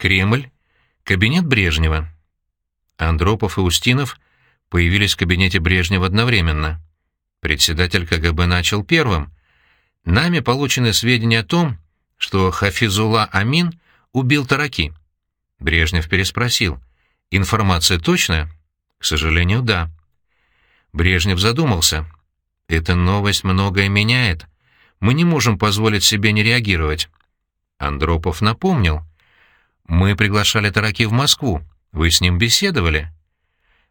Кремль, кабинет Брежнева. Андропов и Устинов появились в кабинете Брежнева одновременно. Председатель КГБ начал первым. Нами получены сведения о том, что Хафизула Амин убил Тараки. Брежнев переспросил. «Информация точная?» «К сожалению, да». Брежнев задумался. «Эта новость многое меняет. Мы не можем позволить себе не реагировать». Андропов напомнил. «Мы приглашали Тараки в Москву. Вы с ним беседовали?»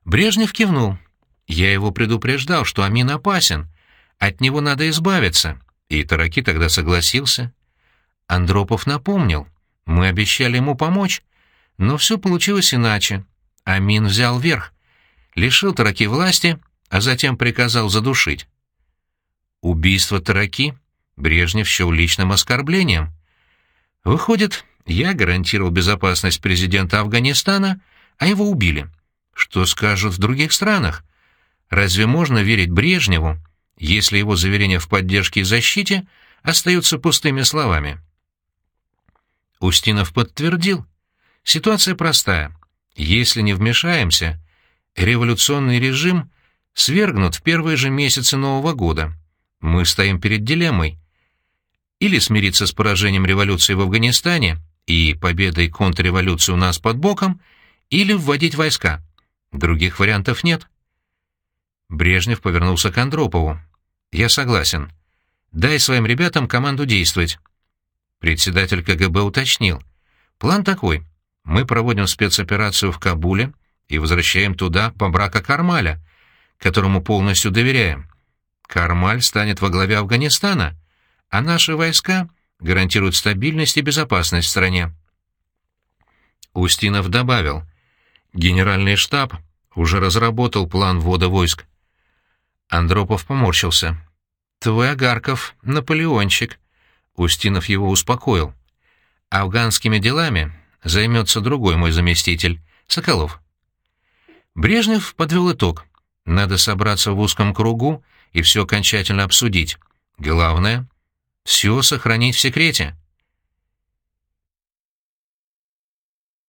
Брежнев кивнул. «Я его предупреждал, что Амин опасен. От него надо избавиться». И Тараки тогда согласился. Андропов напомнил. «Мы обещали ему помочь, но все получилось иначе. Амин взял верх, лишил Тараки власти, а затем приказал задушить». Убийство Тараки Брежнев счел личным оскорблением. Выходит, я гарантировал безопасность президента Афганистана, а его убили. Что скажут в других странах? Разве можно верить Брежневу, если его заверения в поддержке и защите остаются пустыми словами? Устинов подтвердил. Ситуация простая. Если не вмешаемся, революционный режим свергнут в первые же месяцы Нового года. Мы стоим перед дилеммой. Или смириться с поражением революции в Афганистане и победой контрреволюции у нас под боком, или вводить войска. Других вариантов нет. Брежнев повернулся к Андропову. «Я согласен. Дай своим ребятам команду действовать». Председатель КГБ уточнил. «План такой. Мы проводим спецоперацию в Кабуле и возвращаем туда побрака Кармаля, которому полностью доверяем. Кармаль станет во главе Афганистана, а наши войска гарантируют стабильность и безопасность в стране. Устинов добавил, генеральный штаб уже разработал план ввода войск. Андропов поморщился. «Твой Агарков — Наполеончик», — Устинов его успокоил. «Афганскими делами займется другой мой заместитель, Соколов». Брежнев подвел итог. «Надо собраться в узком кругу и все окончательно обсудить. Главное — все сохранить в секрете».